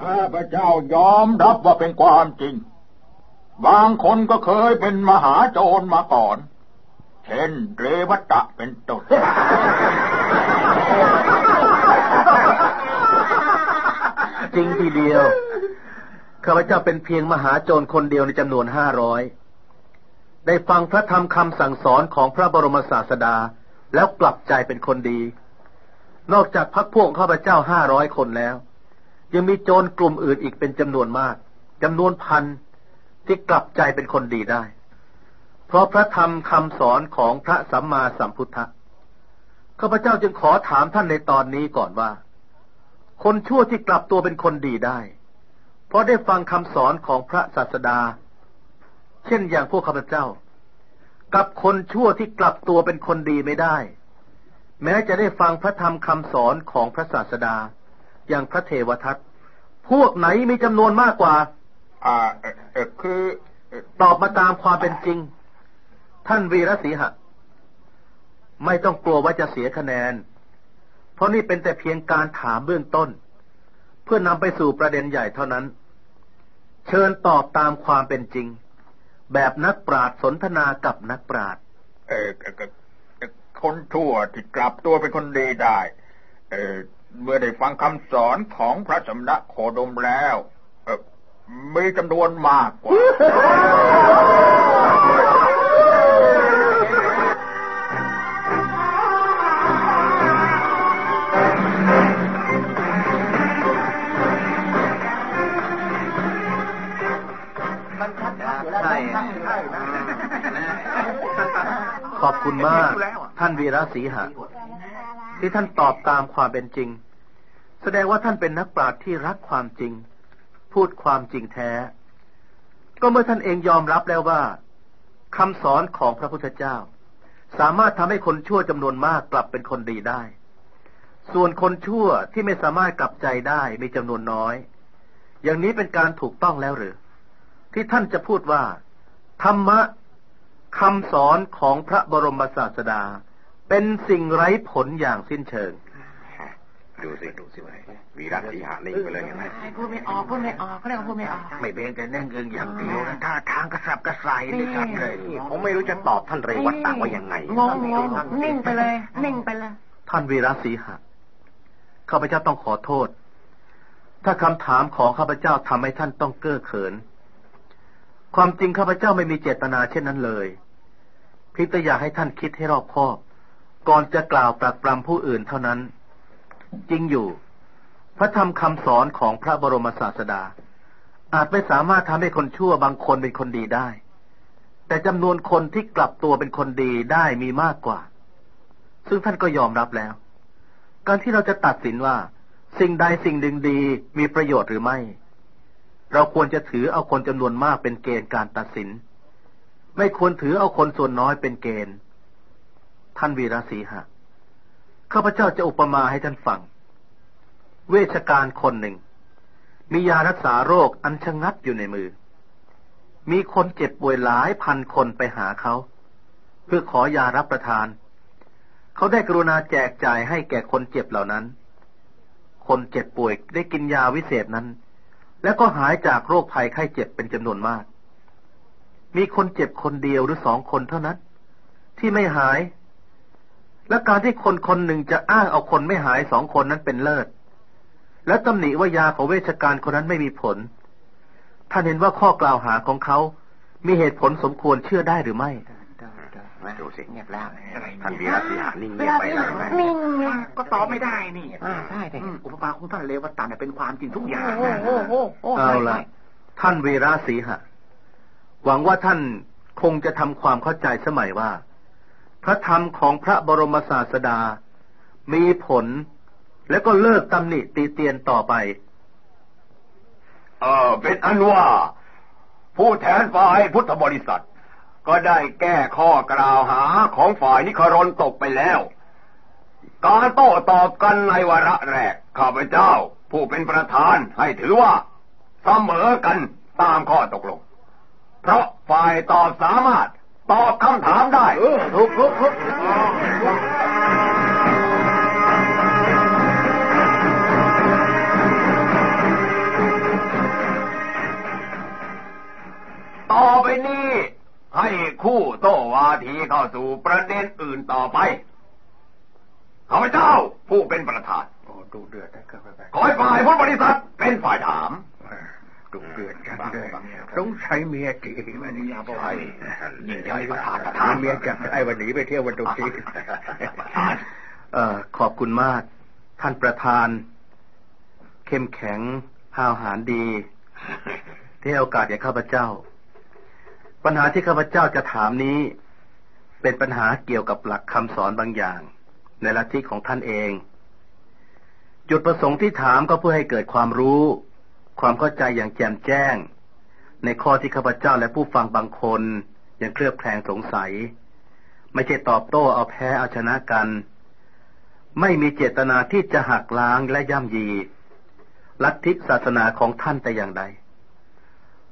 ข้าพเจ้ายอมรับว่าเป็นความจริง บางคนก็เคยเป็นมหาโจรมาก่อน เช่นเรวัตะเป็นต้นจริงทีเดียว ข้าพเจ้าเป็นเพียงมหาโจรคนเดียวในจำนวนห้าร้อยได้ฟังพระธรรมคำสั่งสอนของพระบรมศาสดา แล้วกลับใจเป็นคนดี นอกจากพักพวกข้าพเจ้าห้าร้อยคนแล้ว ยังมีโจรกลุ่มอื่นอีกเป็นจำนวนมากจำนวนพันที่กลับใจเป็นคนดีได้ เพราะพระธรรมคำสอนของพระสัมมาสัมพุทธะข้าพเจ้าจึงขอถามท่านในตอนนี้ก่อนว่า คนชั่วที่กลับตัวเป็นคนดีได้ เพราะได้ฟังคำสอนของพระศาสดา เช่นอย่างพวกข้าพเจ้า กับคนชั่วที่กลับตัวเป็นคนดีไม่ได้ แม้จะได้ฟังพระธรรมคำสอนของพระศาสดา อย่างพระเทวทัตพวกไหนมีจำนวนมากกว่า อ่าเอ่อเอ่อคือเอ่อตอบมาตามความเป็นจริง ท่านวีรศรีหะ ไม่ต้องกลัวว่าจะเสียคะแนน เพราะนี่เป็นแต่เพียงการถามเบื้องต้น เพื่อนำไปสู่ประเด็นใหญ่เท่านั้น เชิญตอบตามความเป็นจริง แบบนักปราชญ์สนทนากับนักปราชญ์เอ่อเอ่อเอ่อเอ่อคนชั่วที่กลับตัวเป็นคนดีได้ เอ่อ เมื่อได้ฟังคำสอนของพระสมณะโคดมแล้วเอ่อมีจำนวนมากกว่าใช่ขอบคุณมาก ท่านวีระศรีหะ ที่ท่านตอบตามความเป็นจริง แสดงว่าท่านเป็นนักปราชญ์ที่รักความจริง พูดความจริงแท้ ก็เมื่อท่านเองยอมรับแล้วว่าคำสอนของพระพุทธเจ้า สามารถทำให้คนชั่วจำนวนมากกลับเป็นคนดีได้ ส่วนคนชั่วที่ไม่สามารถกลับใจได้มีจำนวนน้อย อย่างนี้เป็นการถูกต้องแล้วหรือ ที่ท่านจะพูดว่า ธรรมะคำสอนของพระบรมศาสดา เป็นสิ่งไร้ผลอย่างสิ้นเชิง ดูสิดูสิวีระสีหานิ่งไปเลยเห็นไหมพูดไม่ออกพูดไม่ออกเขาเรียกว่าพูดไม่ออก ไม่เพียงแต่แน่งเอิงอย่างเดียวนะท่าทางกระสับกระส่ายนี่ชัดเลยผมไม่รู้จะตอบท่านเรวัตตาว่ายังไงงงงงนิ่งไปเลย นิ่งไปเลย ท่านวีระศรีหะข้าพเจ้าต้องขอโทษ ถ้าคำถามของข้าพเจ้าทำให้ท่านต้องเก้อเขิน ความจริงข้าพเจ้าไม่มีเจตนาเช่นนั้นเลยเพียงแต่อยากให้ท่านคิดให้รอบคอบ ก่อนจะกล่าวปรักปรำผู้อื่นเท่านั้น จริงอยู่ พระธรรมคำสอนของพระบรมศาสดา อาจไม่สามารถทำให้คนชั่วบางคนเป็นคนดีได้ แต่จำนวนคนที่กลับตัวเป็นคนดีได้มีมากกว่า ซึ่งท่านก็ยอมรับแล้ว การที่เราจะตัดสินว่า สิ่งใดสิ่งหนึ่งดีมีประโยชน์หรือไม่ เราควรจะถือเอาคนจำนวนมากเป็นเกณฑ์การตัดสิน ไม่ควรถือเอาคนส่วนน้อยเป็นเกณฑ์ ท่านวีระศรีหะ ข้าพเจ้าจะอุปมาให้ท่านฟัง เวชการคนหนึ่ง มียารักษาโรคอันชะงัดอยู่ในมือ มีคนเจ็บป่วยหลายพันคนไปหาเขา เพื่อขอยารับประทาน เขาได้กรุณาแจกจ่ายให้แก่คนเจ็บเหล่านั้น คนเจ็บป่วยได้กินยาวิเศษนั้น แล้วก็หายจากโรคภัยไข้เจ็บเป็นจำนวนมาก มีคนเจ็บคนเดียวหรือสองคนเท่านั้น ที่ไม่หาย และการที่คนคนหนึ่งจะอ้างเอาคนไม่หายสองคนนั้นเป็นเลิศ และตำหนิว่ายาของเวชการคนนั้นไม่มีผล ท่านเห็นว่าข้อกล่าวหาของเขา มีเหตุผลสมควรเชื่อได้หรือไม่ดูสิเงียบแล้วท่านวีระสีหานิ่งเงียบไปเลยเห็นไหมนิ่งไงก็ตอบไม่ได้นี่อ่าใช่แต่อืมอุปมาของท่านเลวตาเนี่ยเป็นความจริงทุกอย่างโอ้โหโอ้โหโอ้โหเอาละท่านวีระศรีหะ หวังว่าท่านคงจะทำความเข้าใจสมัยว่า พระธรรมของพระบรมศาสดา มีผล และก็เลิกตำหนิตีเตียนต่อไป เออเป็นอันว่า ผู้แทนฝ่ายพุทธบริษัท ก็ได้แก้ข้อกล่าวหาของฝ่ายนิครนตกไปแล้ว การโต้ตอบกันในวาระแรกข้าพเจ้า ผู้เป็นประธานให้ถือว่าเสมอกันตามข้อตกลง เพราะฝ่ายตอบสามารถ ตอบคำถามได้ลุกลุกลุกต่อไปนี้ ให้คู่โตวาทีเข้าสู่ประเด็นอื่นต่อไปข้าพเจ้าผู้เป็นประธานโอ้ดูเดือดได้เกินไปขอให้ฝ่ายพุบริษัทเป็นฝ่ายถาม ดูเดือดกันเลยสงสัยเมียจีมันนี่ยาบ่อยยิ่งใหญ่ประธานประธานเมียจับไอ้วันนี้ไปเที่ยววันตุกทีประธานเอ่อขอบคุณมาก ท่านประธาน เข้มแข็งห้าวหาญดี ที่ให้โอกาสแก่ข้าพเจ้า ปัญหาที่ข้าพเจ้าจะถามนี้ เป็นปัญหาเกี่ยวกับหลักคำสอนบางอย่าง ในลัทธิของท่านเอง จุดประสงค์ที่ถามก็เพื่อให้เกิดความรู้ ความเข้าใจอย่างแจ่มแจ้ง ในข้อที่ข้าพเจ้าและผู้ฟังบางคนยังเคลือบแคลงสงสัย ไม่ใช่ตอบโต้เอาแพ้เอาชนะกัน ไม่มีเจตนาที่จะหักล้างและย่ำยี ลัทธิศาสนาของท่านแต่อย่างใด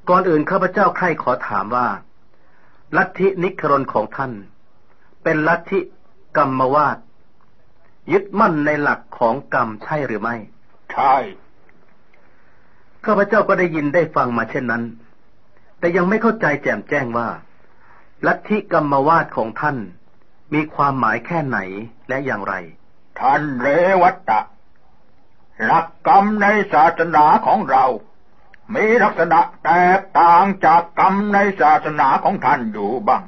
ก่อนอื่นข้าพเจ้าใคร่ขอถามว่า ลัทธินิครนของท่าน เป็นลัทธิกรรมวาดยึดมั่นในหลักของกรรมใช่หรือไม่ ใช่ ข้าพเจ้าก็ได้ยินได้ฟังมาเช่นนั้น แต่ยังไม่เข้าใจแจ่มแจ้งว่า ลัทธิกรรมวาดของท่าน มีความหมายแค่ไหนและอย่างไร ท่านเรวัตตะ หลักกรรมในศาสนาของเรา มีลักษณะแตกต่างจากกรรมในศาสนาของท่านอยู่บ้าง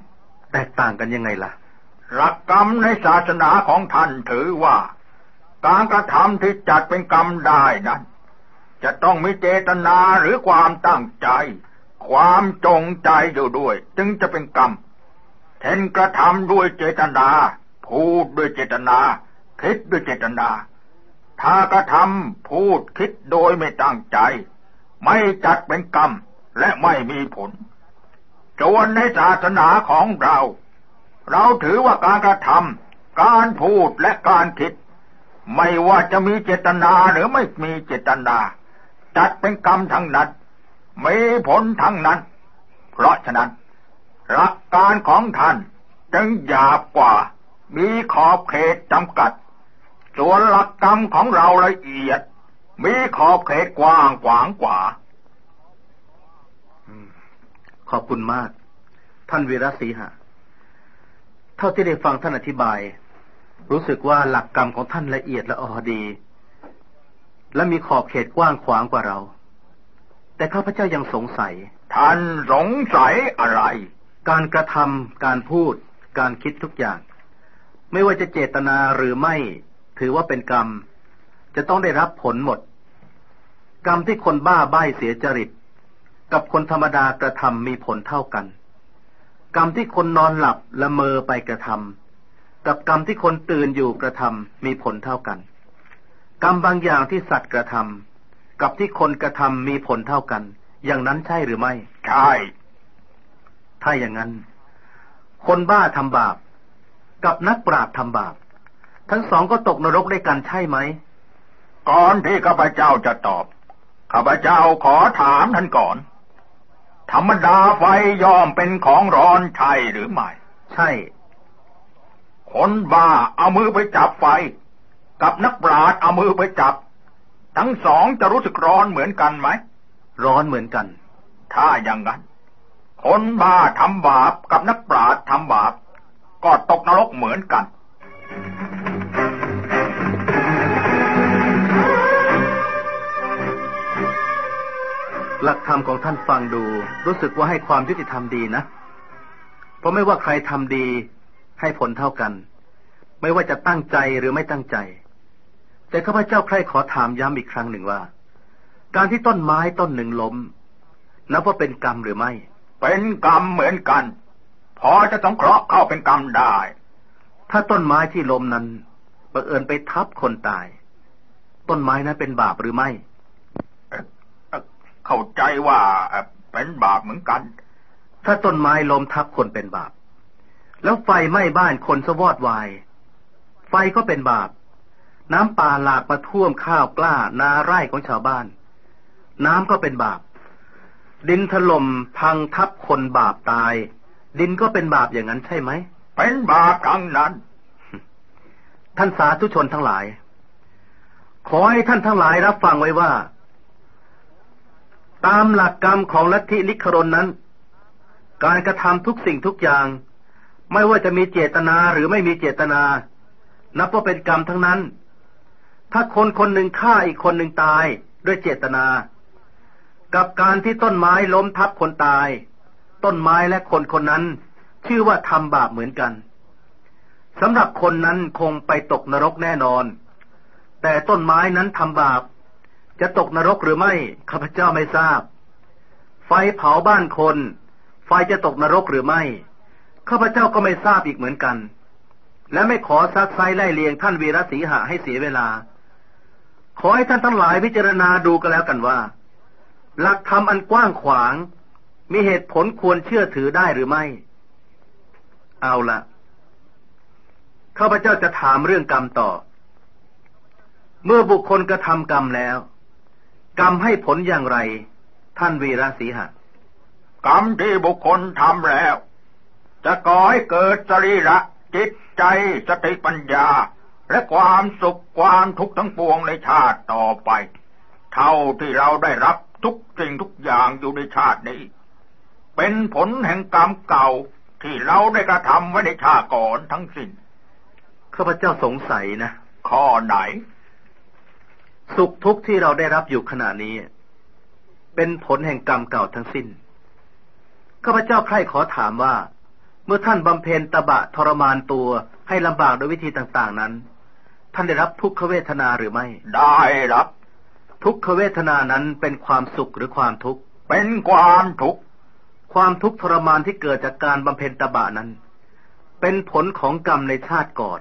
แตกต่างกันยังไงล่ะ หลักกรรมในศาสนาของท่านถือว่า การกระทำที่จัดเป็นกรรมได้นั้น จะต้องมีเจตนาหรือความตั้งใจ ความจงใจอยู่ด้วย จึงจะเป็นกรรมเช่นกระทำด้วยเจตนา พูดด้วยเจตนา คิดด้วยเจตนา ถ้ากระทำพูดคิดโดยไม่ตั้งใจ ไม่จัดเป็นกรรมและไม่มีผลส่วนในศาสนาของเรา เราถือว่าการกระทำการพูดและการคิด ไม่ว่าจะมีเจตนาหรือไม่มีเจตนา จัดเป็นกรรมทั้งนั้นมีผลทั้งนั้น เพราะฉะนั้น หลักการของท่านจึงหยาบกว่า มีขอบเขตจำกัด ส่วนหลักกรรมของเราละเอียด มีขอบเขตกว้างขวางกว่าขอบคุณมาก ท่านวีรศรีหะ เท่าที่ได้ฟังท่านอธิบาย รู้สึกว่าหลักกรรมของท่านละเอียดและออดี และมีขอบเขตกว้างขวางกว่าเรา แต่ข้าพเจ้ายังสงสัย ท่านสงสัยอะไร การกระทำการพูด การคิดทุกอย่าง ไม่ว่าจะเจตนาหรือไม่ ถือว่าเป็นกรรม จะต้องได้รับผลหมด กรรมที่คนบ้าใบ้เสียจริต กับคนธรรมดากระทำมีผลเท่ากัน กรรมที่คนนอนหลับละเมอไปกระทำกับกรรมที่คนตื่นอยู่กระทำมีผลเท่ากัน กรรมบางอย่างที่สัตว์กระทำกับที่คนกระทำมีผลเท่ากัน อย่างนั้นใช่หรือไม่ ใช่ ถ้าอย่างนั้น คนบ้าทำบาป กับนักปราบทำบาป ทั้งสองก็ตกนรกด้วยกันใช่ไหม ก่อนที่ข้าพเจ้าจะตอบข้าพเจ้าขอถามท่านก่อน ธรรมดาไฟย่อมเป็นของร้อนใช่หรือไม่ ใช่ คนบ้าเอามือไปจับไฟ กับนักปราชญ์เอามือไปจับ ทั้งสองจะรู้สึกร้อนเหมือนกันไหม ร้อนเหมือนกัน ถ้าอย่างนั้น คนบ้าทำบาปกับนักปราชญ์ทำบาป ก็ตกนรกเหมือนกันหลักธรรมของท่านฟังดู รู้สึกว่าให้ความยุติธรรมดีนะ เพราะไม่ว่าใครทำดี ให้ผลเท่ากัน ไม่ว่าจะตั้งใจหรือไม่ตั้งใจ แต่ข้าพเจ้าใครขอถามย้ำอีกครั้งหนึ่งว่า การที่ต้นไม้ต้นหนึ่งล้มนับว่าเป็นกรรมหรือไม่ เป็นกรรมเหมือนกัน พอจะสงเคราะห์เข้าเป็นกรรมได้ ถ้าต้นไม้ที่ล้มนั้นบังเอิญไปทับคนตาย ต้นไม้นั้นเป็นบาปหรือไม่เอ่อเอ่อเข้าใจว่าเอ่อเป็นบาปเหมือนกัน ถ้าต้นไม้ล้มทับคนเป็นบาป แล้วไฟไหม้บ้านคนสวอดวาย ไฟก็เป็นบาป น้ำป่าหลากมาท่วมข้าวกล้านาไร่ของชาวบ้าน น้ำก็เป็นบาป ดินถล่มพังทับคนบาปตาย ดินก็เป็นบาปอย่างนั้นใช่ไหม เป็นบาปทั้งนั้น ท่านสาธุชนทั้งหลาย ขอให้ท่านทั้งหลายรับฟังไว้ว่า ตามหลักกรรมของลัทธิลิครนนั้น การกระทำทุกสิ่งทุกอย่าง ไม่ว่าจะมีเจตนาหรือไม่มีเจตนา นับว่าเป็นกรรมทั้งนั้น ถ้าคนคนหนึ่งฆ่าอีกคนหนึ่งตายด้วยเจตนา กับการที่ต้นไม้ล้มทับคนตาย ต้นไม้และคนคนนั้น ชื่อว่าทำบาปเหมือนกันสำหรับคนนั้นคงไปตกนรกแน่นอน แต่ต้นไม้นั้นทำบาป จะตกนรกหรือไม่ข้าพเจ้าไม่ทราบ ไฟเผาบ้านคน ไฟจะตกนรกหรือไม่ข้าพเจ้าก็ไม่ทราบอีกเหมือนกัน และไม่ขอซักไซไล่เลียงท่านวีรศีหะให้เสียเวลา ขอให้ท่านทั้งหลายพิจารณาดูกันแล้วกันว่า หลักธรรมอันกว้างขวาง มีเหตุผลควรเชื่อถือได้หรือไม่ เอาละข้าพเจ้าจะถามเรื่องกรรมต่อ เมื่อบุคคลกระทำกรรมแล้ว กรรมให้ผลอย่างไร ท่านวีรศีหะกรรมที่บุคคลทำแล้ว จะก่อให้เกิดสรีระจิตใจสติปัญญา และความสุขความทุกข์ทั้งปวงในชาติต่อไป เท่าที่เราได้รับทุกสิ่งทุกอย่างอยู่ในชาตินี้ เป็นผลแห่งกรรมเก่าที่เราได้กระทำไว้ในชาติก่อนทั้งสิ้นข้าพเจ้าสงสัยนะข้อไหน สุขทุกข์ที่เราได้รับอยู่ขณะนี้ เป็นผลแห่งกรรมเก่าทั้งสิ้นข้าพเจ้าใคร่ขอถามว่า เมื่อท่านบำเพ็ญตบะทรมานตัวให้ลำบากโดยวิธีต่างๆนั้น ท่านได้รับทุกขเวทนาหรือไม่ ได้รับ ทุกขเวทนานั้นเป็นความสุขหรือความทุกข์ เป็นความทุกข์ ความทุกข์ทรมานที่เกิดจากการบำเพ็ญตบะนั้น เป็นผลของกรรมในชาติก่อน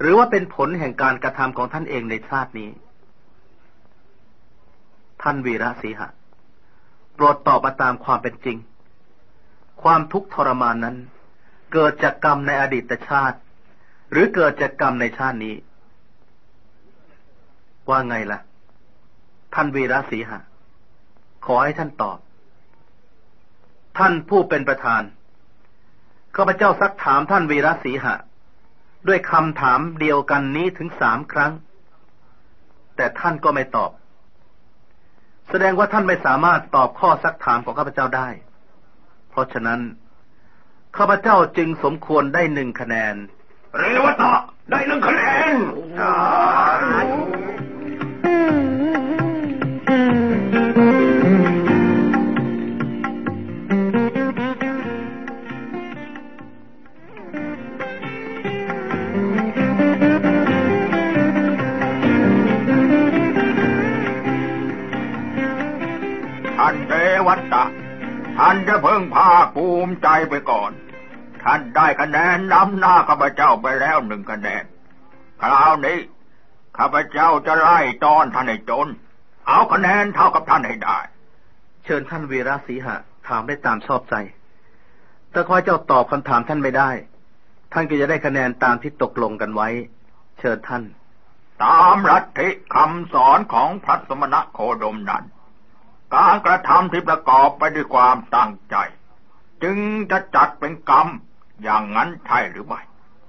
หรือว่าเป็นผลแห่งการกระทำของท่านเองในชาตินี้ ท่านวีระสีหะ โปรดตอบมาตามความเป็นจริง ความทุกข์ทรมานนั้น เกิดจากกรรมในอดีตชาติ หรือเกิดจากกรรมในชาตินี้ ว่าไงล่ะ ท่านวีระสีหะ ขอให้ท่านตอบ ท่านผู้เป็นประธานข้าพเจ้าซักถามท่านวีระสีหะ ด้วยคำถามเดียวกันนี้ถึงสามครั้ง แต่ท่านก็ไม่ตอบ แสดงว่าท่านไม่สามารถตอบข้อซักถามของข้าพเจ้าได้ เพราะฉะนั้นข้าพเจ้าจึงสมควรได้หนึ่งคะแนน เรวตะได้หนึ่งคะแนน ท่านจะเพิ่งภาคภูมิใจไปก่อน ท่านได้คะแนนนำหน้าข้าพเจ้าไปแล้วหนึ่งคะแนน คราวนี้ข้าพเจ้าจะไล่ตอนท่านให้จน เอาคะแนนเท่ากับท่านให้ได้ เชิญท่านวีระสีหะถามได้ตามชอบใจถ้าข้าพเจ้าตอบคำถามท่านไม่ได้ ท่านก็จะได้คะแนนตามที่ตกลงกันไว้ เชิญท่าน ตามลัทธิคำสอนของพระสมณะโคดมนั้น การกระทำที่ประกอบไปด้วยความตั้งใจ จึงจะจัดเป็นกรรมอย่างนั้นใช่หรือไม่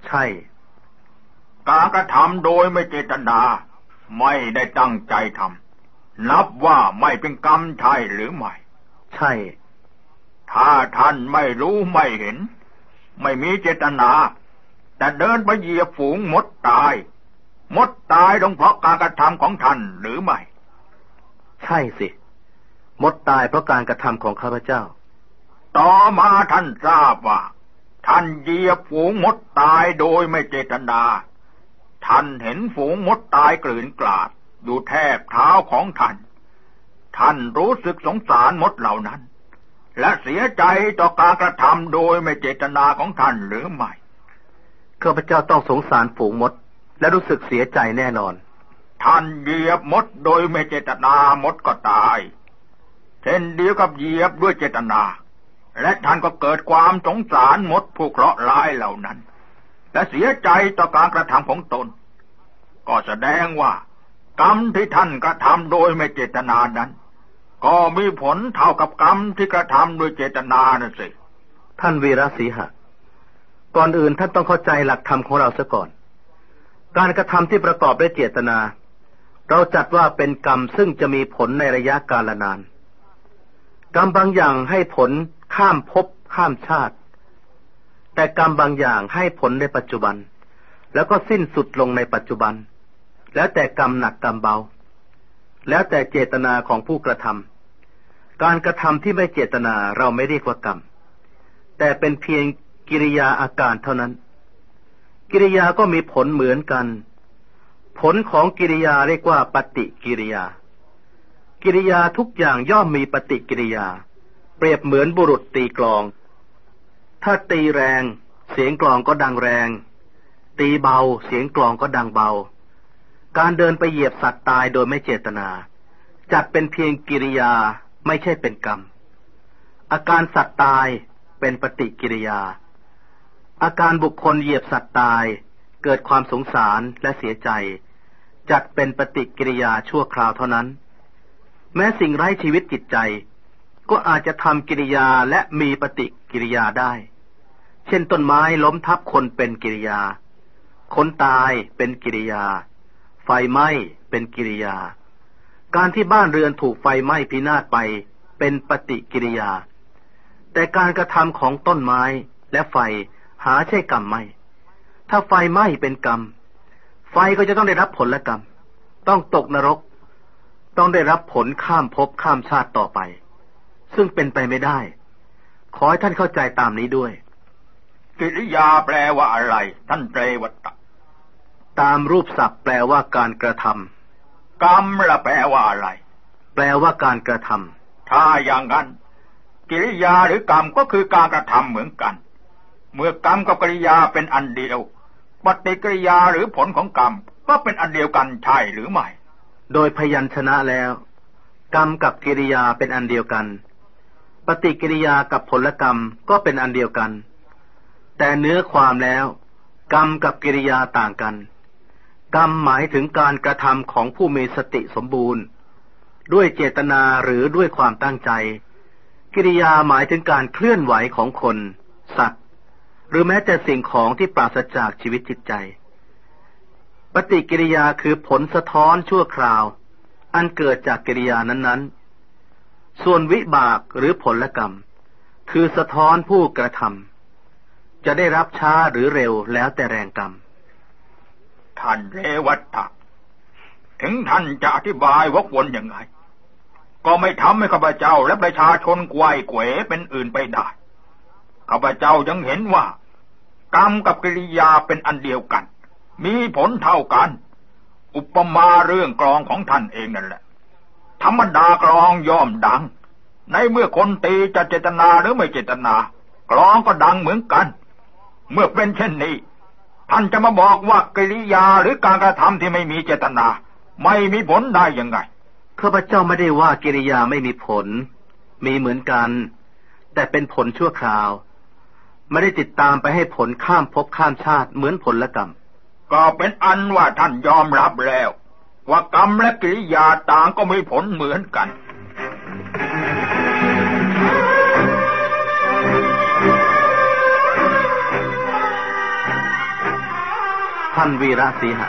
ใช่ การกระทำโดยไม่เจตนา ไม่ได้ตั้งใจทำนับว่าไม่เป็นกรรมใช่หรือไม่ ใช่ ถ้าท่านไม่รู้ไม่เห็น ไม่มีเจตนา แต่เดินไปเหยียบฝูงมดตายมดตายลงเพราะการกระทำของท่านหรือไม่ ใช่สิ มดตายเพราะการกระทำของข้าพเจ้า ต่อมาท่านทราบว่า ท่านเหยียบฝูงมดตายโดยไม่เจตนา ท่านเห็นฝูงมดตายกลืนกลาดอยู่แทบเท้าของท่าน ท่านรู้สึกสงสารมดเหล่านั้น และเสียใจต่อการกระทำโดยไม่เจตนาของท่านหรือไม่ข้าพเจ้าต้องสงสารฝูงมด และรู้สึกเสียใจแน่นอน ท่านเหยียบมดโดยไม่เจตนามดก็ตาย เช่นเดียวกับเหยียบด้วยเจตนา และท่านก็เกิดความสงสารมดผู้เคราะห์ร้ายเหล่านั้น และเสียใจต่อการกระทำของตน ก็แสดงว่ากรรมที่ท่านกระทำโดยไม่เจตนานั้น ก็มีผลเท่ากับกรรมที่กระทำโดยเจตนานั่นสิ ท่านวีรศรีหะ ก่อนอื่นท่านต้องเข้าใจหลักธรรมของเราซะก่อน การกระทำที่ประกอบด้วยเจตนา เราจัดว่าเป็นกรรมซึ่งจะมีผลในระยะกาลนาน กรรมบางอย่างให้ผลข้ามภพข้ามชาติ แต่กรรมบางอย่างให้ผลในปัจจุบัน แล้วก็สิ้นสุดลงในปัจจุบัน แล้วแต่กรรมหนักกรรมเบา แล้วแต่เจตนาของผู้กระทำการกระทำที่ไม่เจตนาเราไม่เรียกว่ากรรม แต่เป็นเพียงกิริยาอาการเท่านั้น กิริยาก็มีผลเหมือนกัน ผลของกิริยาเรียกว่าปฏิกิริยา กิริยาทุกอย่างย่อมมีปฏิกิริยา เปรียบเหมือนบุรุษตีกลอง ถ้าตีแรง เสียงกลองก็ดังแรง ตีเบา เสียงกลองก็ดังเบา การเดินไปเหยียบสัตว์ตายโดยไม่เจตนา จัดเป็นเพียงกิริยาไม่ใช่เป็นกรรม อาการสัตว์ตายเป็นปฏิกิริยา อาการบุคคลเหยียบสัตว์ตาย เกิดความสงสารและเสียใจ จัดเป็นปฏิกิริยาชั่วคราวเท่านั้น แม้สิ่งไร้ชีวิตจิตใจ ก็อาจจะทำกิริยาและมีปฏิกิริยาได้ เช่นต้นไม้ล้มทับคนเป็นกิริยา คนตายเป็นกิริยา ไฟไหม้เป็นกิริยา การที่บ้านเรือนถูกไฟไหม้พินาศไปเป็นปฏิกิริยา แต่การกระทำของต้นไม้และไฟหาใช่กรรมไม่ ถ้าไฟไหม้เป็นกรรม ไฟก็จะต้องได้รับผลและกรรม ต้องตกนรก ต้องได้รับผลข้ามภพข้ามชาติต่อไป ซึ่งเป็นไปไม่ได้ ขอให้ท่านเข้าใจตามนี้ด้วย กิริยาแปลว่าอะไร ท่านเตรวัตตะตามรูปศัพท์แปลว่าการกระทำกรรมละแปลว่าอะไร แปลว่าการกระทำถ้าอย่างนั้น กิริยาหรือกรรมก็คือการกระทำเหมือนกัน เมื่อกรรมกับกิริยาเป็นอันเดียวปฏิกิริยาหรือผลของกรรมก็เป็นอันเดียวกันใช่หรือไม่ โดยพยัญชนะแล้ว กรรมกับกิริยาเป็นอันเดียวกัน ปฏิกิริยากับผลกรรมก็เป็นอันเดียวกัน แต่เนื้อความแล้ว กรรมกับกิริยาต่างกัน กรรมหมายถึงการกระทำของผู้มีสติสมบูรณ์ ด้วยเจตนาหรือด้วยความตั้งใจ กิริยาหมายถึงการเคลื่อนไหวของคน สัตว์ หรือแม้แต่สิ่งของที่ปราศจากชีวิตจิตใจ ปฏิกิริยาคือผลสะท้อนชั่วคราว อันเกิดจากกิริยานั้นๆ ส่วนวิบากหรือผลกรรม คือสะท้อนผู้กระทำจะได้รับช้าหรือเร็วแล้วแต่แรงกรรม ท่านเรวัตถะถึงท่านจะอธิบายวกวนยังไง ก็ไม่ทำให้ข้าพเจ้าและประชาชนกวยเขวเป็นอื่นไปได้ข้าพเจ้ายังเห็นว่า กรรมกับกิริยาเป็นอันเดียวกัน มีผลเท่ากัน อุปมาเรื่องกลองของท่านเองนั่นแหละ ธรรมดากลองย่อมดัง ในเมื่อคนตีจะเจตนาหรือไม่เจตนากลองก็ดังเหมือนกัน เมื่อเป็นเช่นนี้ ท่านจะมาบอกว่ากิริยาหรือการกระทำที่ไม่มีเจตนา ไม่มีผลได้ยังไงข้าพเจ้าไม่ได้ว่ากิริยาไม่มีผล มีเหมือนกัน แต่เป็นผลชั่วคราว ไม่ได้ติดตามไปให้ผลข้ามภพข้ามชาติเหมือนผลละกรรม ก็เป็นอันว่าท่านยอมรับแล้ว ว่ากรรมและกิริยาต่างก็มีผลเหมือนกันท่านวีระสีหะ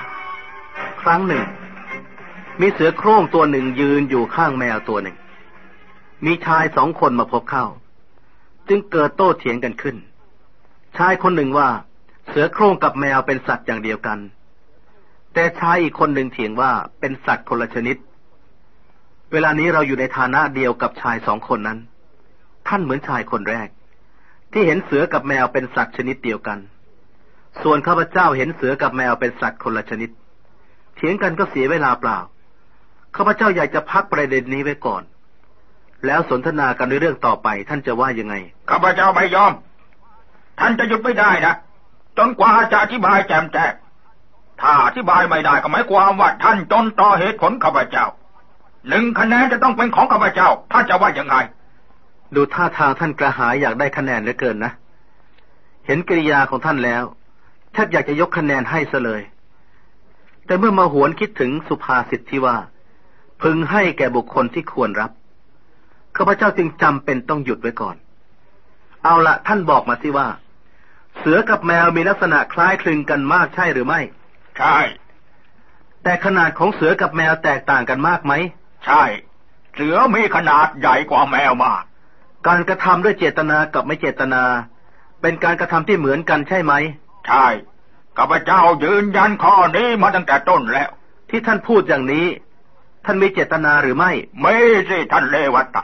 ครั้งหนึ่ง มีเสือโคร่งตัวหนึ่งยืนอยู่ข้างแมวตัวหนึ่ง มีชายสองคนมาพบเข้า จึงเกิดโต้เถียงกันขึ้น ชายคนหนึ่งว่า เสือโคร่งกับแมวเป็นสัตว์อย่างเดียวกัน แต่ชายอีกคนหนึ่งเถียงว่าเป็นสัตว์คนละชนิด เวลานี้เราอยู่ในฐานะเดียวกับชายสองคนนั้น ท่านเหมือนชายคนแรก ที่เห็นเสือกับแมวเป็นสัตว์ชนิดเดียวกัน ส่วนข้าพเจ้าเห็นเสือกับแมวเป็นสัตว์คนละชนิด เถียงกันก็เสียเวลาเปล่าข้าพเจ้าอยากจะพักประเด็นนี้ไว้ก่อน แล้วสนทนากันในเรื่องต่อไป ท่านจะว่ายังไงข้าพเจ้าไม่ยอม ท่านจะหยุดไม่ได้นะ จนกว่าจะอธิบายแจมแจ้งถ้าอธิบายไม่ได้ก็หมายความว่าท่านจนต่อเหตุผลข้าพเจ้าหนึ่งคะแนนจะต้องเป็นของข้าพเจ้าท่านจะว่ายังไง ดูท่าทางท่านกระหายอยากได้คะแนนเหลือเกินนะ เห็นกริยาของท่านแล้วชักอยากจะยกคะแนนให้ซะเลย แต่เมื่อมาหวนคิดถึงสุภาษิตที่ว่า พึงให้แก่บุคคลที่ควรรับข้าพเจ้าจึงจำเป็นต้องหยุดไว้ก่อน เอาละท่านบอกมาสิว่า เสือกับแมวมีลักษณะคล้ายคลึงกันมากใช่หรือไม่ ใช่ แต่ขนาดของเสือกับแมวแตกต่างกันมากไหม ใช่ เสือมีขนาดใหญ่กว่าแมวมาก การกระทำด้วยเจตนากับไม่เจตนาเเป็นการกระทำที่เหมือนกันใช่ไหม ใช่ข้าพเจ้ายืนยันข้อนี้มาตั้งแต่ต้นแล้ว ที่ท่านพูดอย่างนี้ ท่านมีเจตนาหรือไม่ ไม่สิท่านเลวัตะ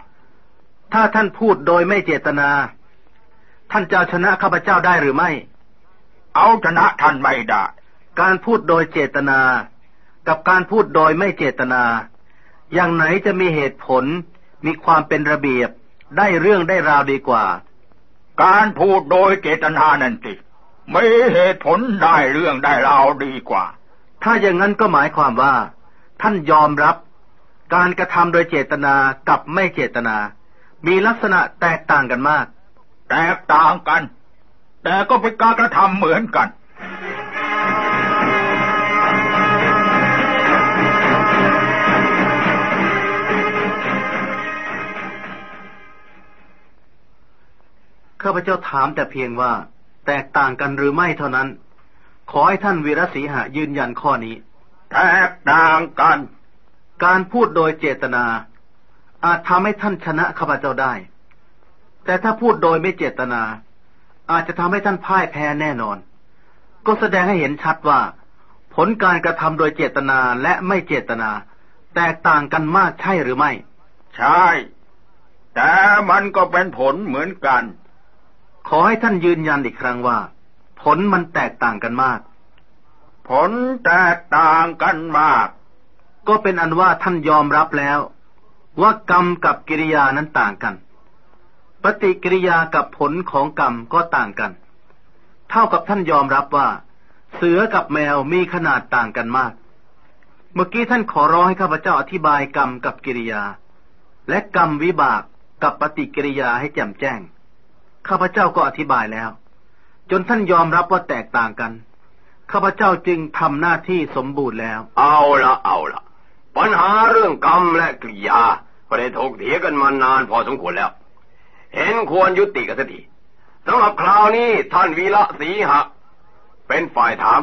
ถ้าท่านพูดโดยไม่เจตนา ท่านจะเอาชนะข้าพเจ้าได้หรือไม่ เอาชนะท่านไม่ได้ การพูดโดยเจตนา กับการพูดโดยไม่เจตนา อย่างไหนจะมีเหตุผล มีความเป็นระเบียบ ได้เรื่องได้ราวดีกว่า การพูดโดยเจตนานั่นสิมีเหตุผลได้เรื่องได้ราวดีกว่า ถ้าอย่างนั้นก็หมายความว่า ท่านยอมรับ การกระทำโดยเจตนากับไม่เจตนา มีลักษณะแตกต่างกันมาก แตกต่างกัน แต่ก็เป็นการกระทำเหมือนกันข้าพเจ้าถามแต่เพียงว่า แตกต่างกันหรือไม่เท่านั้น ขอให้ท่านวีรศีหะยืนยันข้อนี้ แตกต่างกัน การพูดโดยเจตนา อาจทำให้ท่านชนะข้าพเจ้าได้ แต่ถ้าพูดโดยไม่เจตนา อาจจะทำให้ท่านพ่ายแพ้แน่นอน ก็แสดงให้เห็นชัดว่า ผลการกระทำโดยเจตนาและไม่เจตนา แตกต่างกันมากใช่หรือไม่ ใช่ แต่มันก็เป็นผลเหมือนกัน ขอให้ท่านยืนยันอีกครั้งว่า ผลมันแตกต่างกันมาก ผลแตกต่างกันมาก ก็เป็นอันว่าท่านยอมรับแล้ว ว่ากรรมกับกิริยานั้นต่างกัน ปฏิกิริยากับผลของกรรมก็ต่างกัน เท่ากับท่านยอมรับว่า เสือกับแมวมีขนาดต่างกันมาก เมื่อกี้ท่านขอร้องให้ข้าพเจ้าอธิบายกรรมกับกิริยา และกรรมวิบากกับปฏิกิริยาให้แจ่มแจ้ง ข้าพเจ้าก็อธิบายแล้ว จนท่านยอมรับว่าแตกต่างกัน ข้าพเจ้าจึงทำหน้าที่สมบูรณ์แล้ว เอาละเอาละปัญหาเรื่องกรรมและกิริยาก็ได้ถกเถียงกันมานานพอสมควรแล้ว เห็นควรยุติกันสักทีสำหรับคราวนี้ท่านวีระศรีหะ เป็นฝ่ายถาม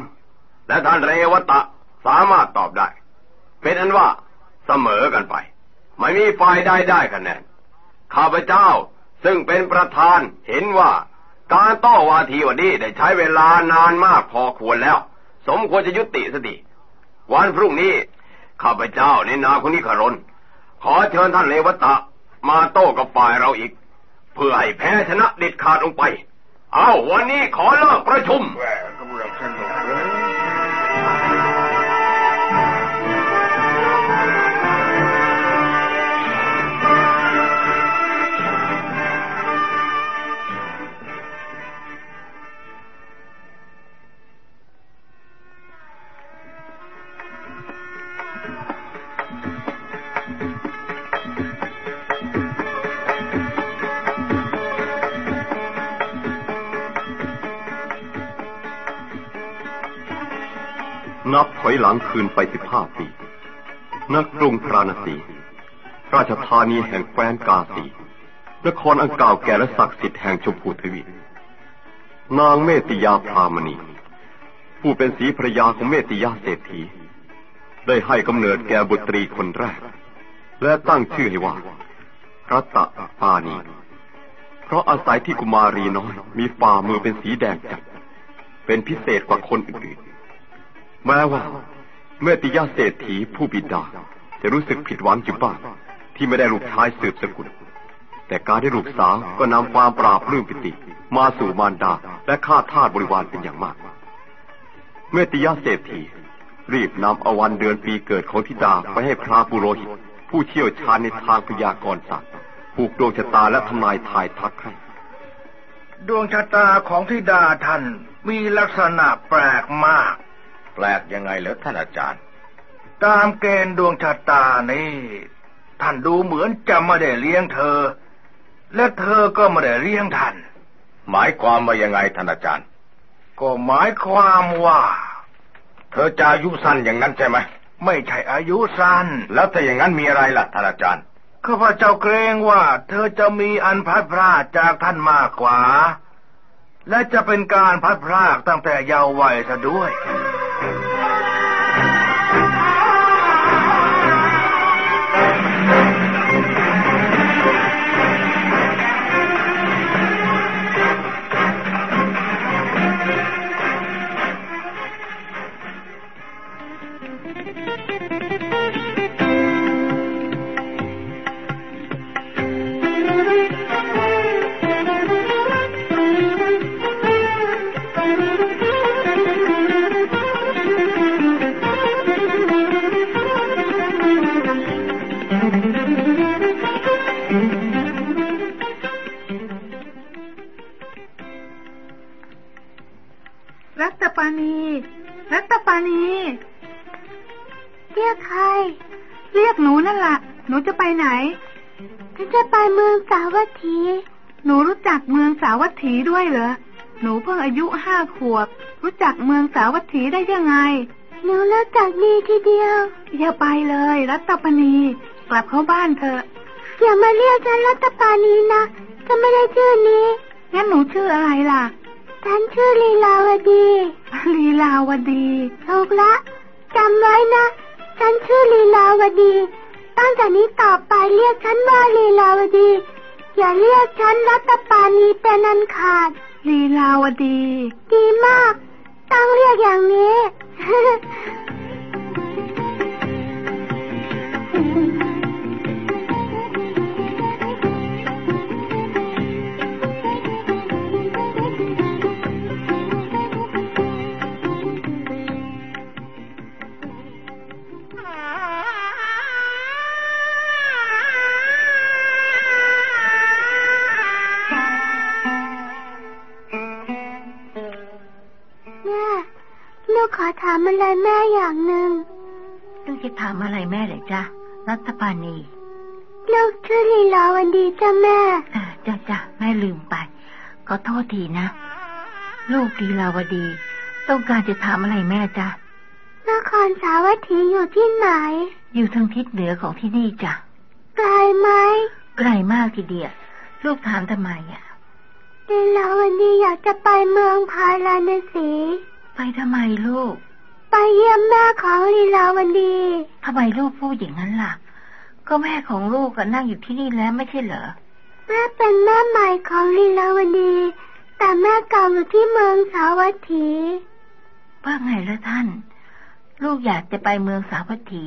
และท่านเรวตะสามารถตอบได้ เป็นอันว่าเสมอกันไป ไม่มีฝ่ายใดได้คะแนนข้าพเจ้าซึ่งเป็นประธานเห็นว่าการโต้วาทีวันนี้ได้ใช้เวลานานมากพอควรแล้ว สมควรจะยุติสักทีวันพรุ่งนี้ข้าพเจ้าในนามของนิครนขอเชิญท่านเลวตะ มาโต้กับฝ่ายเราอีก เพื่อให้แพ้ชนะเด็ดขาดลงไป เอาวันนี้ขอเลิกประชุม หลังคืนไปสิบห้าปีนักกรุงพราณสี ราชธานีแห่งแคว้นกาสี นครอันเก่าแก่และศักดิ์สิทธิ์แห่งชมพูทวีปนางเมติยาพรามณี ผู้เป็นสีภรยาของเมติยาเศรษฐี ได้ให้กำเนิดแก่บุตรีคนแรก และตั้งชื่อให้ว่ารัตปานี เพราะอาศัยที่กุมารีน้อย มีฝ่ามือเป็นสีแดงจัดเป็นพิเศษกว่าคนอื่น แม้ว่า เมื่อติยาเศรษฐีผู้บิดา จะรู้สึกผิดหวังอยู่บ้างที่ไม่ได้ลูกชายสืบสกุล แต่การได้ลูกสาวก็นำความปราบปลื้มปิติ มาสู่มารดาและข้าทาสบริวารเป็นอย่างมาก เมื่อติยาเศรษฐีรีบนำเอาวันเดือนปีเกิดของธิดาไปให้พระปุโรหิต ผู้เชี่ยวชาญในทางพยากรณ์ศาสตร์ผูกดวงชะตาและทำนายทายทักให้ดวงชะตาของธิดาท่านมีลักษณะแปลกมาก แปลกยังไงเหรอท่านอาจารย์ ตามเกณฑ์ดวงชะตานี่ท่านดูเหมือนจะไม่ได้เลี้ยงเธอ และเธอก็ไม่ได้เลี้ยงท่าน หมายความว่ายังไงท่านอาจารย์ ก็หมายความว่า เธอจะอายุสั้นอย่างนั้นใช่ไหมไม่ใช่อายุสั้น แล้วถ้าอย่างนั้นมีอะไรล่ะท่านอาจารย์ข้าพเจ้าเกรงว่า เธอจะมีอันพัดพรากจากท่านมากกว่า และจะเป็นการพัดพรากตั้งแต่เยาว์วัยซะด้วย วบ รู้จักเมืองสาวัตถีได้ยังไงหนูรู้จักดีทีเดียว อย่าไปเลย รัตปณี กลับเข้าบ้านเถอะอย่ามาเรียกฉันรัตปานีนะฉันไม่ได้ชื่อนี้งั้นหนูชื่ออะไรล่ะฉันชื่อลีลาวดีลีลาวดีถูกละจำไว้นะฉันชื่อลีลาวดีตั้งแต่นี้ต่อไปเรียกฉันว่าลีลาวดี อย่าเรียกฉันรัตปานีเป็นอันขาด ลีลาวดีดีมากต้ แม่ลูกขอถามอะไรแม่อย่างหนึ่งลูกจะถามอะไรแม่เลยจ้ะรัตปานีลูกชื่อลีลาวันดีจ้ะแม่เออจ้ะจ้ะแม่ลืมไป ขอโทษทีนะ ลูกลีลาวดี ต้องการจะถามอะไรแม่จ้ะนครสาวัตถีอยู่ที่ไหน อยู่ทางทิศเหนือของที่นี่จ้ะไกลไหมไกลมากทีเดียวลูกถามทำไมอะ ลีลาวันดีอยากจะไปเมืองพาราณสีไปทำไมลูก ไปเยี่ยมแม่ของลีลาวันดีทำไมลูกพูดอย่างนั้นล่ะ ก็แม่ของลูกก็นั่งอยู่ที่นี่แล้วไม่ใช่เหรอแม่เป็นแม่ใหม่ของลีลาวดี แต่แม่เก่าอยู่ที่เมืองสาวัตถีว่าไงละท่าน ลูกอยากจะไปเมืองสาวัตถี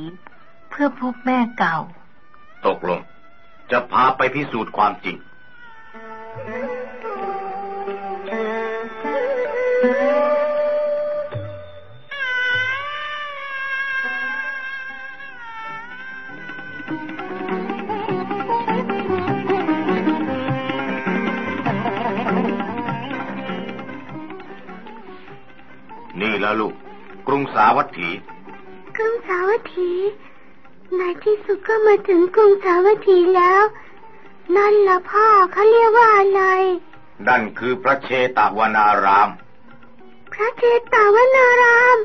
เพื่อพบแม่เก่า ตกลง จะพาไปพิสูจน์ความจริง ก็มาถึงกรุงสาวัตถีแล้ว นั่นละพ่อเขาเรียกว่าอะไร นั่นคือพระเชตวนาราม พระเจตาวนาราม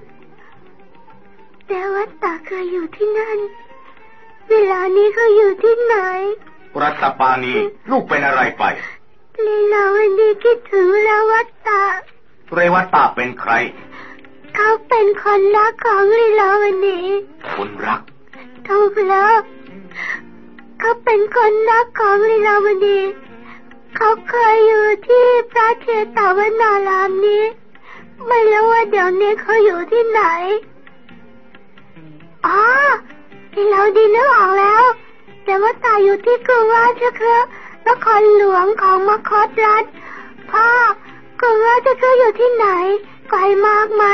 แต่วัดตาเคยอยู่ที่นั่น เวลานี้เขาอยู่ที่ไหน รัตปานีลูกเป็นอะไรไปลีลาวันดีคิดถึงแล้ววัดตาเรวัตตาเป็นใคร เขาเป็นคนรักของลีลาวันดีคนรักถูกแล้ว เขาเป็นคนรักของลีลาวดี เขาเคยอยู่ที่พระเทตาวนารามนี้ ไม่รู้ว่าเดี๋ยวนี้เขาอยู่ที่ไหน อ๋อลีลาวดีนึกออกแล้ว แต่ว่าตายอยู่ที่กรุงราชคฤห์นครหลวงของมคตรัฐพ่อกรุงราชคฤห์อยู่ที่ไหน ไกลมากไหม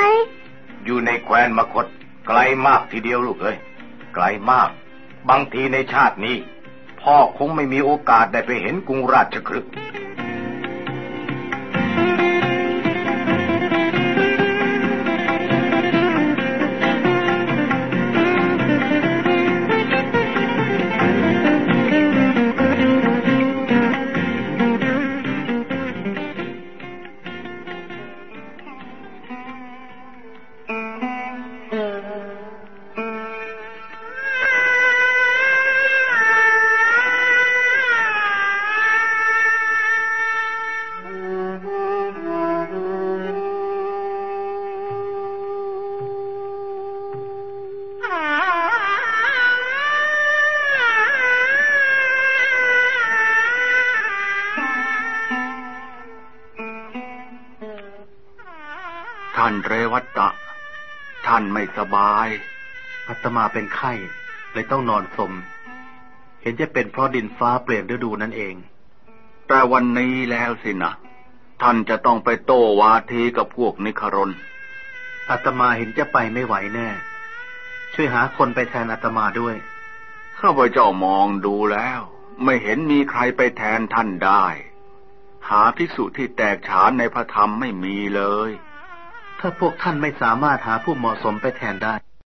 อยู่ในแคว้นมคต ไกลมากทีเดียวลูกเอ้ยไกลมาก บางทีในชาตินี้ พ่อคงไม่มีโอกาสได้ไปเห็นกรุงราชคฤห์ สบายอาตมาเป็นไข้เลยต้องนอนสม เห็นจะเป็นเพราะดินฟ้าเปลี่ยนฤดูนั่นเอง แต่วันนี้แล้วสินะท่านจะต้องไปโต้วาทีกับพวกนิครนอาตมาเห็นจะไปไม่ไหวแน่ ช่วยหาคนไปแทนอาตมาด้วยข้าพเจ้ามองดูแล้ว ไม่เห็นมีใครไปแทนท่านได้ หาภิกษุที่แตกฉานในพระธรรมไม่มีเลย ถ้าพวกท่านไม่สามารถหาผู้เหมาะสมไปแทนได้